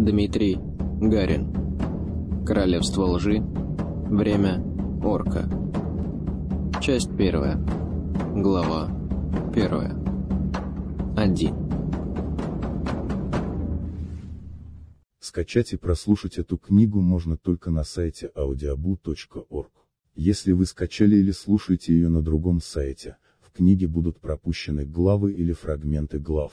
Дмитрий Гарин. Королевство лжи. Время орка. Часть первая. Глава первая. Один. Скачать и прослушать эту книгу можно только на сайте audiobu.org. Если вы скачали или слушаете ее на другом сайте, в книге будут пропущены главы или фрагменты глав.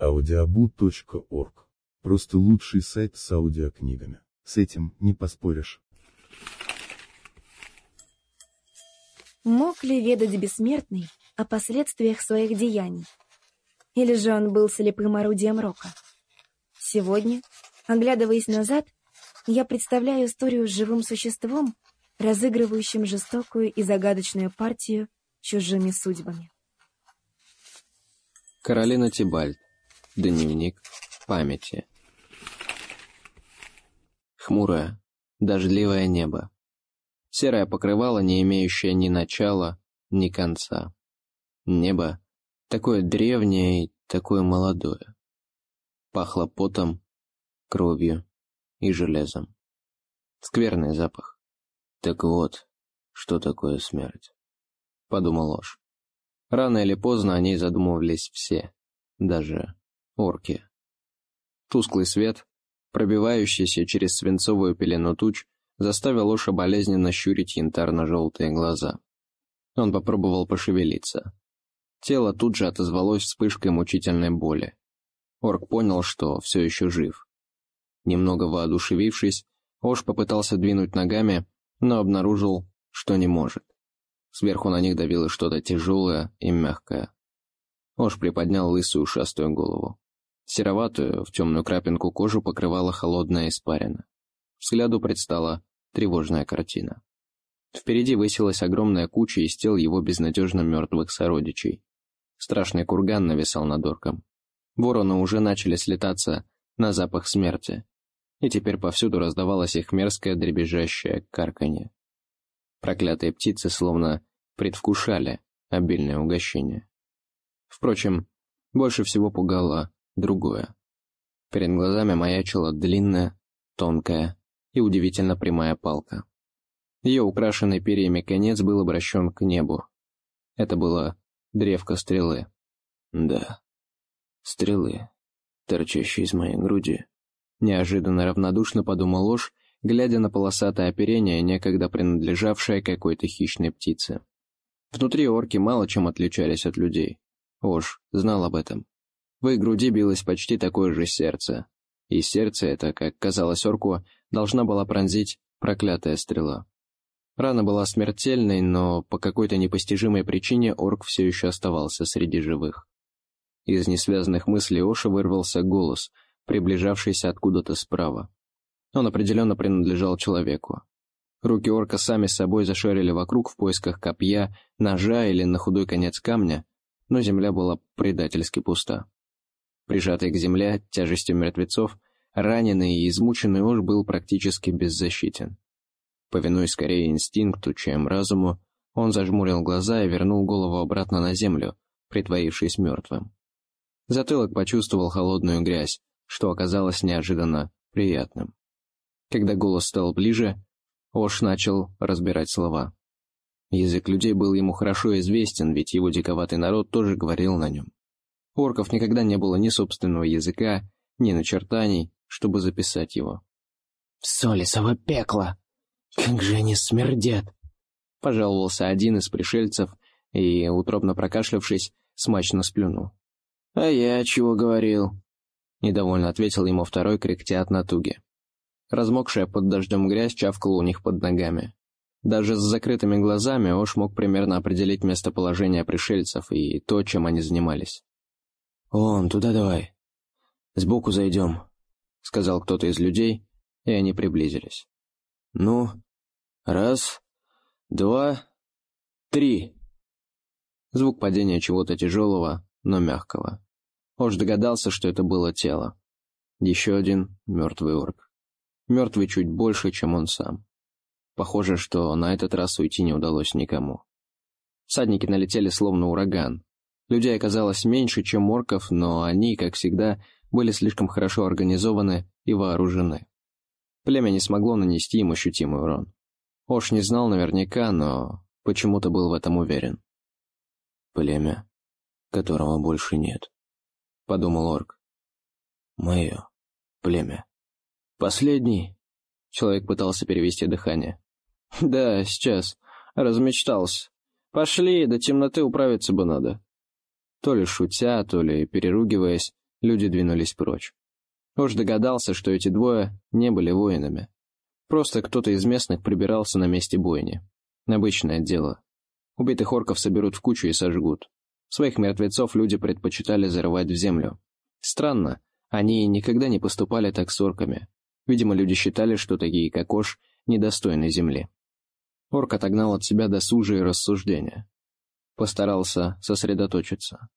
audiobu.org – просто лучший сайт с аудиокнигами. С этим не поспоришь. Мог ли ведать бессмертный о последствиях своих деяний? Или же он был слепым орудием рока? Сегодня, оглядываясь назад, я представляю историю с живым существом, разыгрывающим жестокую и загадочную партию чужими судьбами. Каролина Тибальд. Дневник памяти. Хмурое, дождливое небо. Серое покрывало, не имеющее ни начала, ни конца. Небо такое древнее и такое молодое. Пахло потом, кровью и железом. Скверный запах. Так вот, что такое смерть? Подумал ложь. Рано или поздно о ней задумывались все, даже орки. Тусклый свет, пробивающийся через свинцовую пелену туч, заставил Оша болезненно щурить янтарно-желтые глаза. Он попробовал пошевелиться. Тело тут же отозвалось вспышкой мучительной боли. Орк понял, что все еще жив. Немного воодушевившись, Ош попытался двинуть ногами, но обнаружил, что не может. Сверху на них давило что-то тяжелое и мягкое. Ош приподнял лысую шастую голову. Сероватую, в темную крапинку кожу покрывала холодная испарина взгляду предстала тревожная картина. Впереди высилась огромная куча из тел его безнадежно мертвых сородичей. Страшный курган нависал над орком. Вороны уже начали слетаться на запах смерти, и теперь повсюду раздавалось их мерзкое дребезжащее карканье. Проклятые птицы словно предвкушали обильное угощение. Впрочем, больше всего пугало другое. Перед глазами маячила длинная, тонкая, и удивительно прямая палка. Ее украшенный перьями конец был обращен к небу. Это было древко стрелы. Да, стрелы, торчащие из моей груди. Неожиданно равнодушно подумал ложь, глядя на полосатое оперение, некогда принадлежавшее какой-то хищной птице. Внутри орки мало чем отличались от людей. Ож знал об этом. В их груди билось почти такое же сердце. И сердце это, как казалось орку, должна была пронзить проклятая стрела. Рана была смертельной, но по какой-то непостижимой причине орк все еще оставался среди живых. Из несвязанных мыслей Оша вырвался голос, приближавшийся откуда-то справа. Он определенно принадлежал человеку. Руки орка сами собой зашарили вокруг в поисках копья, ножа или на худой конец камня, но земля была предательски пуста. Прижатый к земле тяжестью мертвецов, Раненый и измученный Ош был практически беззащитен. Повинуясь скорее инстинкту, чем разуму, он зажмурил глаза и вернул голову обратно на землю, притворившись мертвым. Затылок почувствовал холодную грязь, что оказалось неожиданно приятным. Когда голос стал ближе, Ош начал разбирать слова. Язык людей был ему хорошо известен, ведь его диковатый народ тоже говорил на нем. Орков никогда не было ни собственного языка, ни начертаний, чтобы записать его. «В Солисово пекло! Как же они смердят!» Пожаловался один из пришельцев и, утробно прокашлявшись, смачно сплюнул. «А я чего говорил?» Недовольно ответил ему второй, кряхтя от натуги. Размокшая под дождем грязь чавкала у них под ногами. Даже с закрытыми глазами Ош мог примерно определить местоположение пришельцев и то, чем они занимались. «Вон, туда давай. Сбоку зайдем», сказал кто-то из людей, и они приблизились. «Ну, раз, два, три!» Звук падения чего-то тяжелого, но мягкого. Ош догадался, что это было тело. Еще один мертвый орк. Мертвый чуть больше, чем он сам. Похоже, что на этот раз уйти не удалось никому. Всадники налетели словно ураган. Людей оказалось меньше, чем орков, но они, как всегда, были слишком хорошо организованы и вооружены. Племя не смогло нанести им ощутимый урон. Ош не знал наверняка, но почему-то был в этом уверен. «Племя, которого больше нет», — подумал орк. «Мое племя». «Последний?» — человек пытался перевести дыхание. «Да, сейчас. Размечтался. Пошли, до темноты управиться бы надо». То ли шутя, то ли переругиваясь, люди двинулись прочь. Уж догадался, что эти двое не были воинами. Просто кто-то из местных прибирался на месте бойни. Обычное дело. Убитых орков соберут в кучу и сожгут. Своих мертвецов люди предпочитали зарывать в землю. Странно, они никогда не поступали так с орками. Видимо, люди считали, что такие, как Ош, недостойны земли. Орк отогнал от себя досужие рассуждения. Постарался сосредоточиться.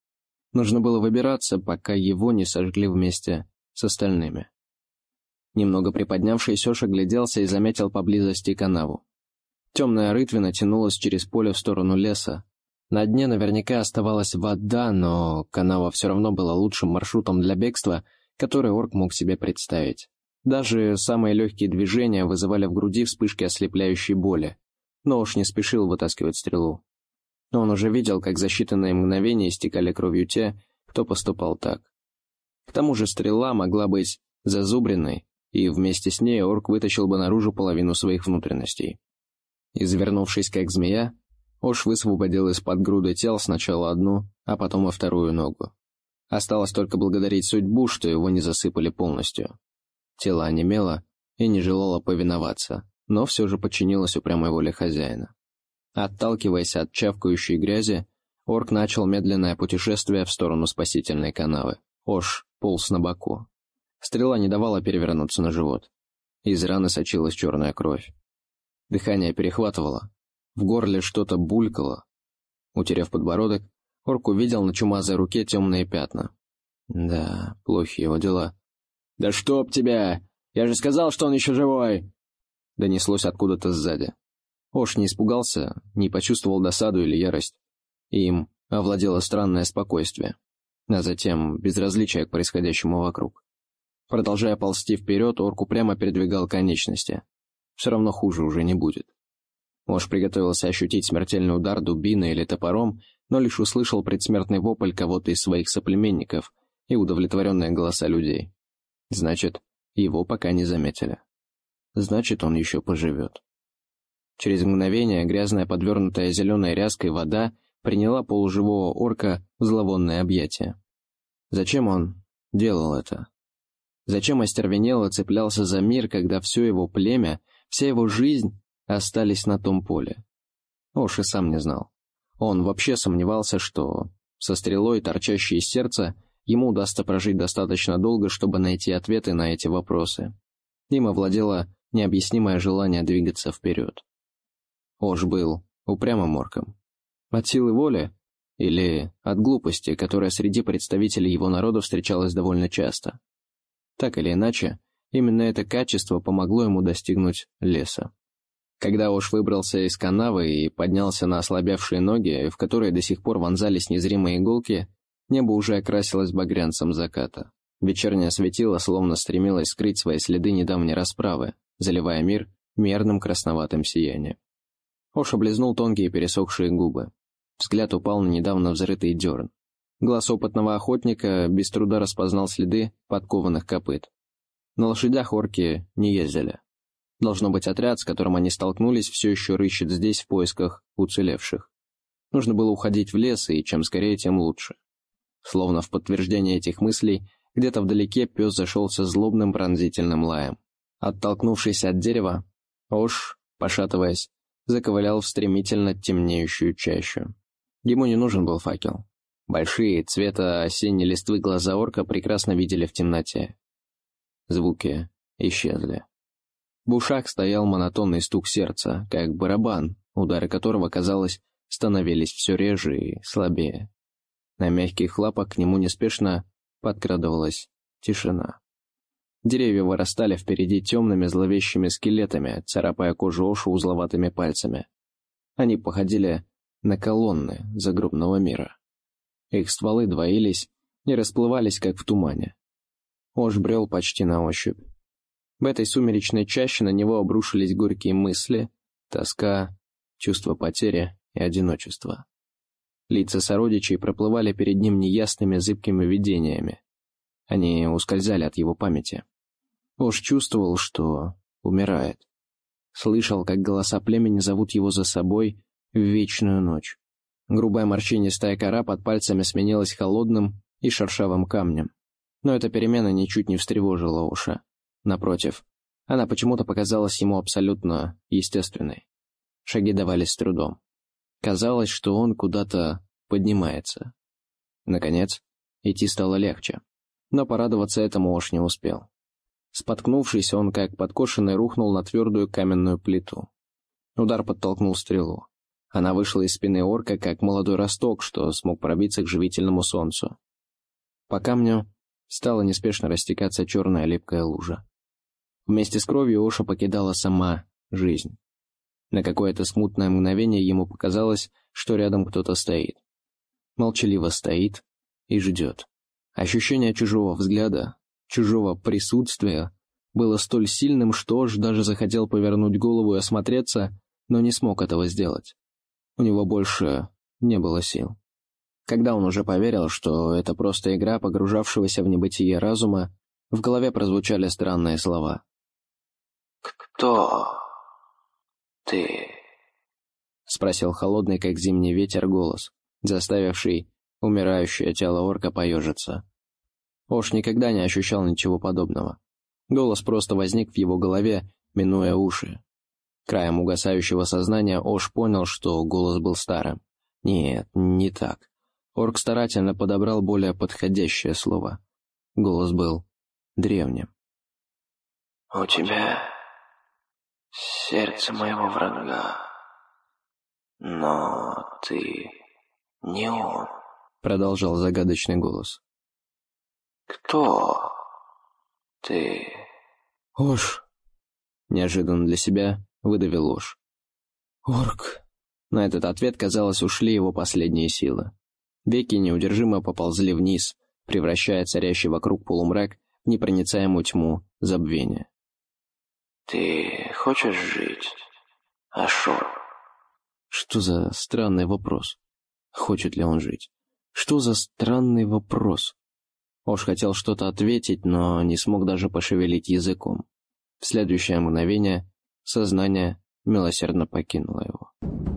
Нужно было выбираться, пока его не сожгли вместе с остальными. Немного приподнявшись, Ош огляделся и заметил поблизости канаву. Темная рытвина тянулась через поле в сторону леса. На дне наверняка оставалась вода, но канава все равно была лучшим маршрутом для бегства, который орк мог себе представить. Даже самые легкие движения вызывали в груди вспышки ослепляющей боли, но уж не спешил вытаскивать стрелу. Он уже видел, как за считанные мгновения истекали кровью те, кто поступал так. К тому же стрела могла быть зазубренной, и вместе с ней орк вытащил бы наружу половину своих внутренностей. Извернувшись как змея, Ош высвободил из-под груды тел сначала одну, а потом и вторую ногу. Осталось только благодарить судьбу, что его не засыпали полностью. Тело онемело и не желало повиноваться, но все же подчинилось упрямой воле хозяина. Отталкиваясь от чавкающей грязи, орк начал медленное путешествие в сторону спасительной канавы. Ош полз на боку. Стрела не давала перевернуться на живот. Из раны сочилась черная кровь. Дыхание перехватывало. В горле что-то булькало. Утерев подбородок, орк увидел на чумазой руке темные пятна. Да, плохи его дела. «Да чтоб тебя! Я же сказал, что он еще живой!» Донеслось откуда-то сзади. Ош не испугался, не почувствовал досаду или ярость. Им овладело странное спокойствие, а затем безразличие к происходящему вокруг. Продолжая ползти вперед, орку прямо передвигал конечности. Все равно хуже уже не будет. Ош приготовился ощутить смертельный удар дубиной или топором, но лишь услышал предсмертный вопль кого-то из своих соплеменников и удовлетворенные голоса людей. Значит, его пока не заметили. Значит, он еще поживет. Через мгновение грязная подвернутая зеленой ряской вода приняла полуживого орка в зловонное объятие. Зачем он делал это? Зачем остервенело цеплялся за мир, когда все его племя, вся его жизнь остались на том поле? Ош и сам не знал. Он вообще сомневался, что со стрелой, торчащей из сердца, ему удастся прожить достаточно долго, чтобы найти ответы на эти вопросы. Им овладело необъяснимое желание двигаться вперед. Ош был упрямым орком. От силы воли или от глупости, которая среди представителей его народа встречалась довольно часто. Так или иначе, именно это качество помогло ему достигнуть леса. Когда Ош выбрался из канавы и поднялся на ослабевшие ноги, в которые до сих пор вонзались незримые иголки, небо уже окрасилось багрянцем заката. Вечернее светило словно стремилось скрыть свои следы недавней расправы, заливая мир мерным красноватым сиянием. Ош облизнул тонкие пересохшие губы. Взгляд упал на недавно взрытый дерн. Глаз опытного охотника без труда распознал следы подкованных копыт. На лошадях орки не ездили. Должно быть, отряд, с которым они столкнулись, все еще рыщет здесь в поисках уцелевших. Нужно было уходить в лес, и чем скорее, тем лучше. Словно в подтверждение этих мыслей, где-то вдалеке пес зашелся злобным пронзительным лаем. Оттолкнувшись от дерева, Ош, пошатываясь, заковылял в стремительно темнеющую чащу. Ему не нужен был факел. Большие, цвета осенней листвы глаза орка прекрасно видели в темноте. Звуки исчезли. В ушах стоял монотонный стук сердца, как барабан, удары которого, казалось, становились все реже и слабее. На мягких лапах к нему неспешно подкрадывалась тишина. Деревья вырастали впереди темными зловещими скелетами, царапая кожу Ошу узловатыми пальцами. Они походили на колонны загробного мира. Их стволы двоились и расплывались, как в тумане. Ош брел почти на ощупь. В этой сумеречной чаще на него обрушились горькие мысли, тоска, чувство потери и одиночества. Лица сородичей проплывали перед ним неясными зыбкими видениями. Они ускользали от его памяти. Ош чувствовал, что умирает. Слышал, как голоса племени зовут его за собой в вечную ночь. Грубая морщинистая кора под пальцами сменилась холодным и шершавым камнем. Но эта перемена ничуть не встревожила Оша. Напротив, она почему-то показалась ему абсолютно естественной. Шаги давались с трудом. Казалось, что он куда-то поднимается. Наконец, идти стало легче. Но порадоваться этому уж не успел. Споткнувшись, он, как подкошенный, рухнул на твердую каменную плиту. Удар подтолкнул стрелу. Она вышла из спины орка, как молодой росток, что смог пробиться к живительному солнцу. По камню стала неспешно растекаться черная липкая лужа. Вместе с кровью Оша покидала сама жизнь. На какое-то смутное мгновение ему показалось, что рядом кто-то стоит. Молчаливо стоит и ждет. Ощущение чужого взгляда, чужого присутствия было столь сильным, что Ош даже захотел повернуть голову и осмотреться, но не смог этого сделать. У него больше не было сил. Когда он уже поверил, что это просто игра погружавшегося в небытие разума, в голове прозвучали странные слова. «Кто ты?» — спросил холодный, как зимний ветер, голос, заставивший умирающее тело орка поежиться. Ош никогда не ощущал ничего подобного. Голос просто возник в его голове, минуя уши. Краем угасающего сознания Ош понял, что голос был старым. Нет, не так. Орк старательно подобрал более подходящее слово. Голос был древним. «У тебя сердце моего врага, но ты не он», — продолжал загадочный голос. «Кто ты?» «Ош!» — неожиданно для себя выдавил Ош. «Орк!» На этот ответ, казалось, ушли его последние силы. Веки неудержимо поползли вниз, превращая царящий вокруг полумрак в непроницаемую тьму забвения. «Ты хочешь жить, Ашор?» Что за странный вопрос? Хочет ли он жить? Что за странный вопрос? Ош хотел что-то ответить, но не смог даже пошевелить языком. В следующее мгновение сознание милосердно покинуло его.